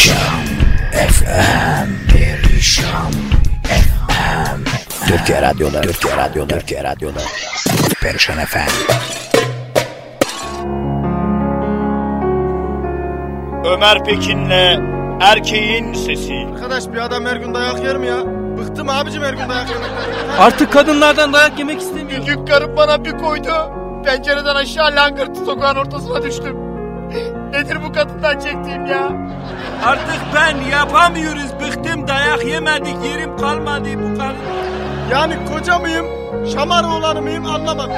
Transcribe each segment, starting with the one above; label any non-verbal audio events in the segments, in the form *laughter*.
Perişan FM Perişan FM Türkiye Radyo'da Türkiye Radyo'da Türkiye Radyo'da Perişan FM Ömer Pekin'le erkeğin sesi. Arkadaş bir adam her gün dayak yer mi ya? Bıktım abicim her gün dayak yemekten. Artık kadınlardan dayak yemek istemiyorum. Büyük karım bana bir koydu. Pencereden aşağı langırtı sokağın ortasına düştüm. Nedir bu kadından çektiğim ya? Artık ben yapamıyoruz. Bıktım dayak yemedik. Yerim kalmadı bu kadın. Yani koca mıyım, şamar oğlanı mıyım anlamadım.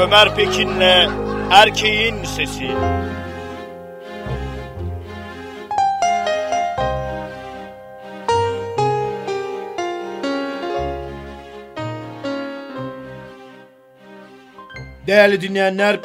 Ömer Pekin'le erkeğin sesi. Değerli dinleyenler,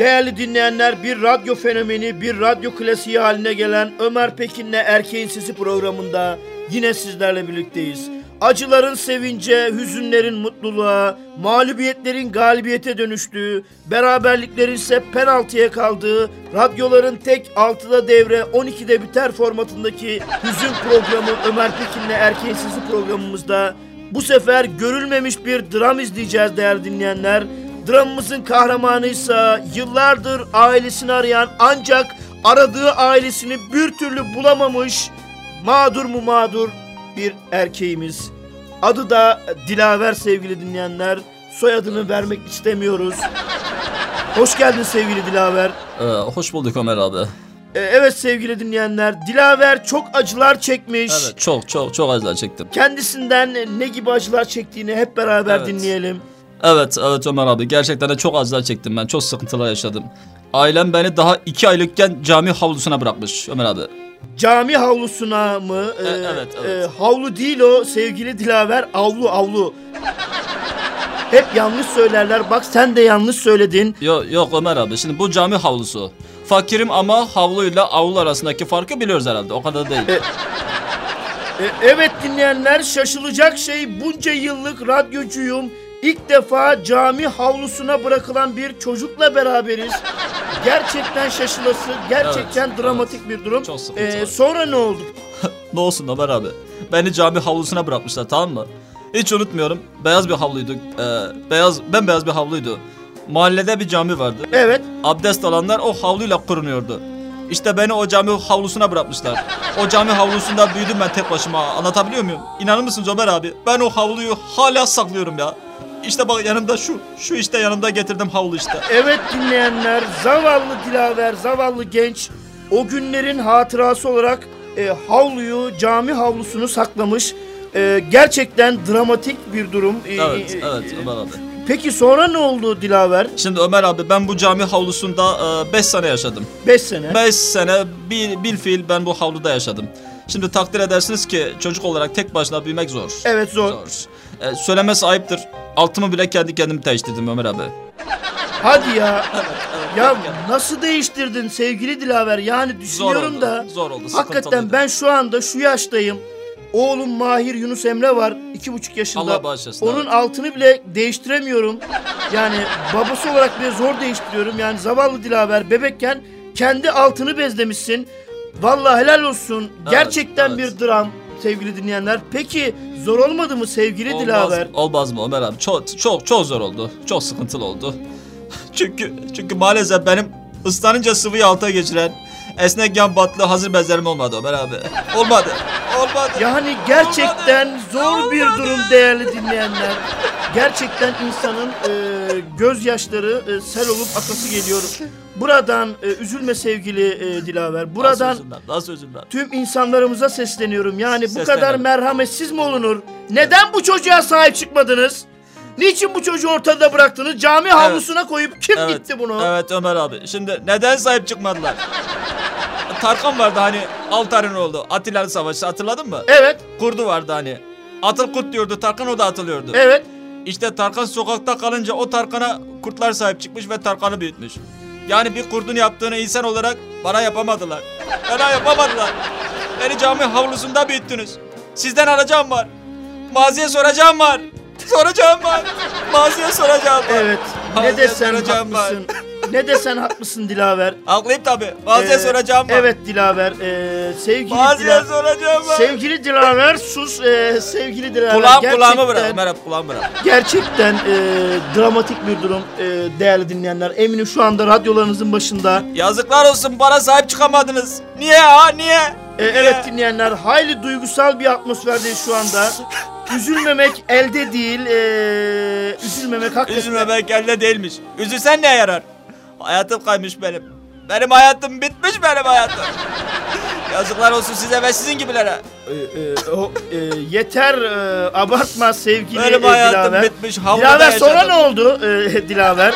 değerli dinleyenler bir radyo fenomeni, bir radyo klasiği haline gelen Ömer Pekin'le Erkeğin Sesi programında yine sizlerle birlikteyiz. Acıların sevince, hüzünlerin mutluluğa, mağlubiyetlerin galibiyete dönüştüğü, beraberliklerin ise penaltıya kaldığı, radyoların tek 6'da devre 12'de biter formatındaki hüzün programı Ömer Pekin'le Erkeğin Sesi programımızda bu sefer görülmemiş bir dram izleyeceğiz değerli dinleyenler. Dramımızın kahramanıysa yıllardır ailesini arayan ancak aradığı ailesini bir türlü bulamamış mağdur mu mağdur bir erkeğimiz. Adı da Dilaver sevgili dinleyenler. Soyadını vermek istemiyoruz. Hoş geldin sevgili Dilaver. Ee, hoş bulduk Ömer abi. Ee, evet sevgili dinleyenler, Dilaver çok acılar çekmiş. Evet çok çok çok acılar çektim. Kendisinden ne gibi acılar çektiğini hep beraber Evet. dinleyelim. Evet evet Ömer abi gerçekten de çok acılar çektim ben. Çok sıkıntılar yaşadım. Ailem beni daha iki aylıkken cami havlusuna bırakmış Ömer abi. Cami havlusuna mı? Ee, evet, evet. e, havlu değil o sevgili Dilaver. Avlu avlu. Hep yanlış söylerler. Bak sen de yanlış söyledin. Yok yok Ömer abi şimdi bu cami havlusu. Fakirim ama havluyla avlu arasındaki farkı biliyoruz herhalde o kadar değil. E, evet dinleyenler şaşılacak şey bunca yıllık radyocuyum. İlk defa cami havlusuna bırakılan bir çocukla beraberiz. Gerçekten şaşılası, gerçekten Evet, dramatik bir durum. Çok sıkıntılı. Ee, sonra ne oldu? *laughs* ne olsun Ömer abi. Beni cami havlusuna bırakmışlar tamam mı? Hiç unutmuyorum. Beyaz bir havluydu. Ee, beyaz bembeyaz bir havluydu. Mahallede bir cami vardı. Evet. Abdest alanlar o havluyla kurunuyordu. İşte beni o cami havlusuna bırakmışlar. O cami havlusunda büyüdüm ben tek başıma. Anlatabiliyor muyum? İnanır mısınız Ömer abi? Ben o havluyu hala saklıyorum ya. İşte bak yanımda şu. Şu işte yanımda getirdim havlu işte. Evet dinleyenler, zavallı Dilaver, zavallı genç o günlerin hatırası olarak e, havluyu, cami havlusunu saklamış. E, gerçekten dramatik bir durum. E, Evet, e, evet Ömer abi. Peki sonra ne oldu Dilaver? Şimdi Ömer abi ben bu cami havlusunda 5 sene yaşadım. 5 sene. 5 sene bil, bil fiil ben bu havluda yaşadım. Şimdi takdir edersiniz ki çocuk olarak tek başına büyümek zor. Evet zor. Zor. Ee, söylemesi ayıptır. Altımı bile kendi kendimi değiştirdim Ömer abi. Hadi ya. *laughs* Ya nasıl değiştirdin sevgili Dilaver? Yani düşünüyorum oldu, da. zor oldu, Hakikaten ben şu anda şu yaştayım. Oğlum Mahir Yunus Emre var. iki buçuk yaşında. Allah bağışlasın, Onun evet. altını bile değiştiremiyorum. Yani babası olarak bile zor değiştiriyorum. Yani zavallı Dilaver bebekken kendi altını bezlemişsin. Vallahi helal olsun. Gerçekten evet. bir dram sevgili dinleyenler. Peki zor olmadı mı sevgili Olmaz, Dilaver? olmaz mı Ömer abi? Çok çok çok zor oldu. Çok sıkıntılı oldu. *laughs* çünkü çünkü maalesef benim ıslanınca sıvıyı alta geçiren esnek yan batlı hazır bezlerim olmadı Ömer abi. Olmadı. Olmadı. Yani gerçekten Olmadı. zor bir Olmadı. durum değerli dinleyenler. Gerçekten insanın e, gözyaşları e, sel olup akası geliyor. Buradan e, üzülme sevgili e, Dilaver. Buradan Nasıl üzülmem? Nasıl üzülmem? tüm insanlarımıza sesleniyorum. Yani bu kadar merhametsiz mi olunur? Neden bu çocuğa sahip çıkmadınız? Niçin bu çocuğu ortada bıraktınız? Cami havlusuna koyup kim Evet, gitti bunu? Evet Ömer abi. Şimdi neden sahip çıkmadılar? Tarkan vardı hani Altar'ın oldu. Atilla'nın savaşı hatırladın mı? Evet, Kurdu vardı hani. Atıl kurt diyordu Tarkan o da atılıyordu. evet. İşte Tarkan sokakta kalınca o Tarkan'a kurtlar sahip çıkmış ve Tarkan'ı büyütmüş. Yani bir kurdun yaptığını insan olarak bana yapamadılar. Bana yapamadılar. Beni cami havlusunda büyüttünüz. Sizden alacağım var. Maziye soracağım var. Soracağım var. Maziye soracağım var. Evet. Ne Maziye desen soracağım var. Ne desen haklısın Dilaver. Haklıyım tabii. Maziye Ee, soracağım var. Evet Dilaver. Ee, sevgili Maziye Dilaver. soracağım var. Sevgili Dilaver sus. Ee, sevgili Dilaver. Kulağım kulağımı bırak. Merhaba kulağımı bırak. Gerçekten e, dramatik bir durum e, değerli dinleyenler. Eminim şu anda radyolarınızın başında. Yazıklar olsun bana sahip çıkamadınız. Niye ha niye? E, evet dinleyenler hayli duygusal bir atmosferdeyiz şu anda. Üzülmemek elde değil. E, üzülmemek hakikaten. Üzülmemek elde değilmiş. Üzülsen ne yarar? Hayatım kaymış benim. Benim hayatım bitmiş benim hayatım. Yazıklar olsun size ve sizin gibilere. E, e, o, e, yeter e, abartma sevgili Benim e, hayatım Dilaver. bitmiş. Havluda Dilaver sonra yaşadım. ne oldu e, Dilaver?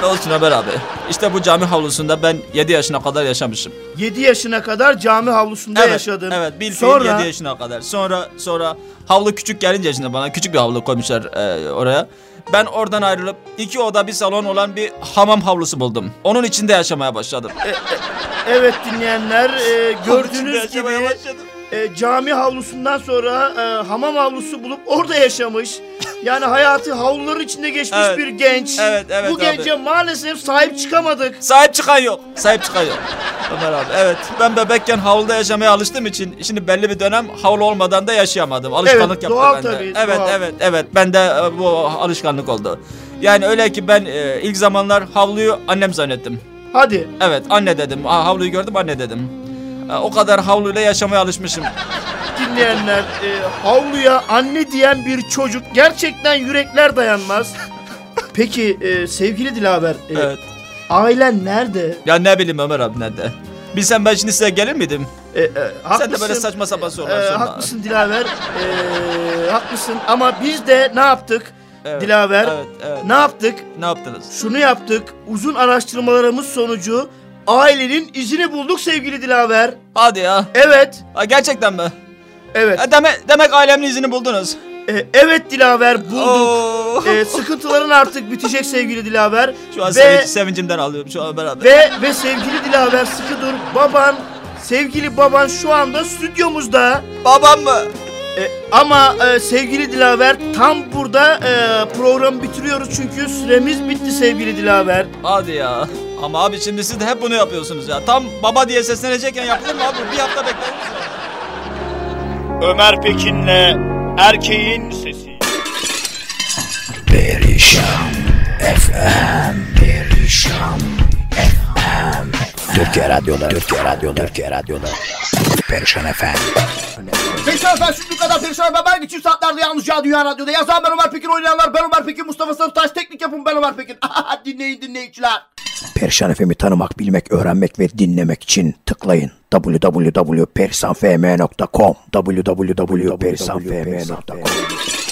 Ne olsun Ömer abi? İşte bu cami havlusunda ben 7 yaşına kadar yaşamışım. 7 yaşına kadar cami havlusunda Evet, yaşadın. evet bir Sonra fiil 7 yaşına kadar. Sonra sonra havlu küçük gelince şimdi bana küçük bir havlu koymuşlar e, oraya. Ben oradan ayrılıp iki oda bir salon olan bir hamam havlusu buldum. Onun içinde yaşamaya başladım. evet dinleyenler e, gördüğünüz gibi başladım. e, cami havlusundan sonra e, hamam havlusu bulup orada yaşamış. Yani hayatı havluların içinde geçmiş Evet. bir genç. Evet, evet Bu abi. gence maalesef sahip çıkamadık. Sahip çıkan yok. Sahip çıkan yok. Ömer abi evet ben bebekken havluda yaşamaya alıştığım için şimdi belli bir dönem havlu olmadan da yaşayamadım. Alışkanlık Evet, yaptı doğal bende. tabii, evet doğal. evet evet bende e, bu alışkanlık oldu. Yani öyle ki ben e, ilk zamanlar havluyu annem zannettim. Hadi. Evet anne dedim. Ha, havluyu gördüm anne dedim. E, o kadar havluyla yaşamaya alışmışım. Dinleyenler e, havluya anne diyen bir çocuk gerçekten yürekler dayanmaz. Peki e, sevgili Dilaver e, Evet. ailen nerede? Ya ne bileyim Ömer abi nerede? Bilsem ben şimdi size gelir miydim? E, e, Sen de böyle saçma sapan sorular Ee, sorma. haklısın Dilaver. Ee, haklısın ama biz de ne yaptık Evet, Dilaver? Evet, evet. Ne yaptık? Ne yaptınız? Şunu yaptık. Uzun araştırmalarımız sonucu ailenin izini bulduk sevgili Dilaver. Hadi ya. Evet. Ha, gerçekten mi? Evet. E, deme, demek ailemin izini buldunuz. Ee, evet Dilaver bulduk. Ee, sıkıntıların artık bitecek sevgili Dilaver. Şu an ve, sevinç, sevincimden alıyorum şu an beraber. ve ve sevgili Dilaver sıkı dur. Baban sevgili baban şu anda stüdyomuzda. Babam mı? E, ama e, sevgili Dilaver tam burada e, programı bitiriyoruz çünkü süremiz bitti sevgili Dilaver. Hadi ya. Ama abi şimdi siz de hep bunu yapıyorsunuz ya. Tam baba diye seslenecekken yapılır mı abi? Bir hafta bekler misiniz? Ömer Pekin'le erkeğin sesi. Perişan FM Perişan FM Türkiye Radyo'da Türkiye Radyo'da Türkiye Radyo'da. Perişan FM Perişan efendim şimdi kadar Perişan efendim her geçim saatlerde yalnızca Dünya Radyo'da. Yazan ben Ömer Pekin, oynayanlar ben Ömer Pekin, Mustafa Sarıtaş, teknik yapım ben Ömer Pekin. *laughs* dinleyin dinleyiciler. Perişan FM'i tanımak, bilmek, öğrenmek ve dinlemek için tıklayın www.perisanfm.com www.perisanfm.com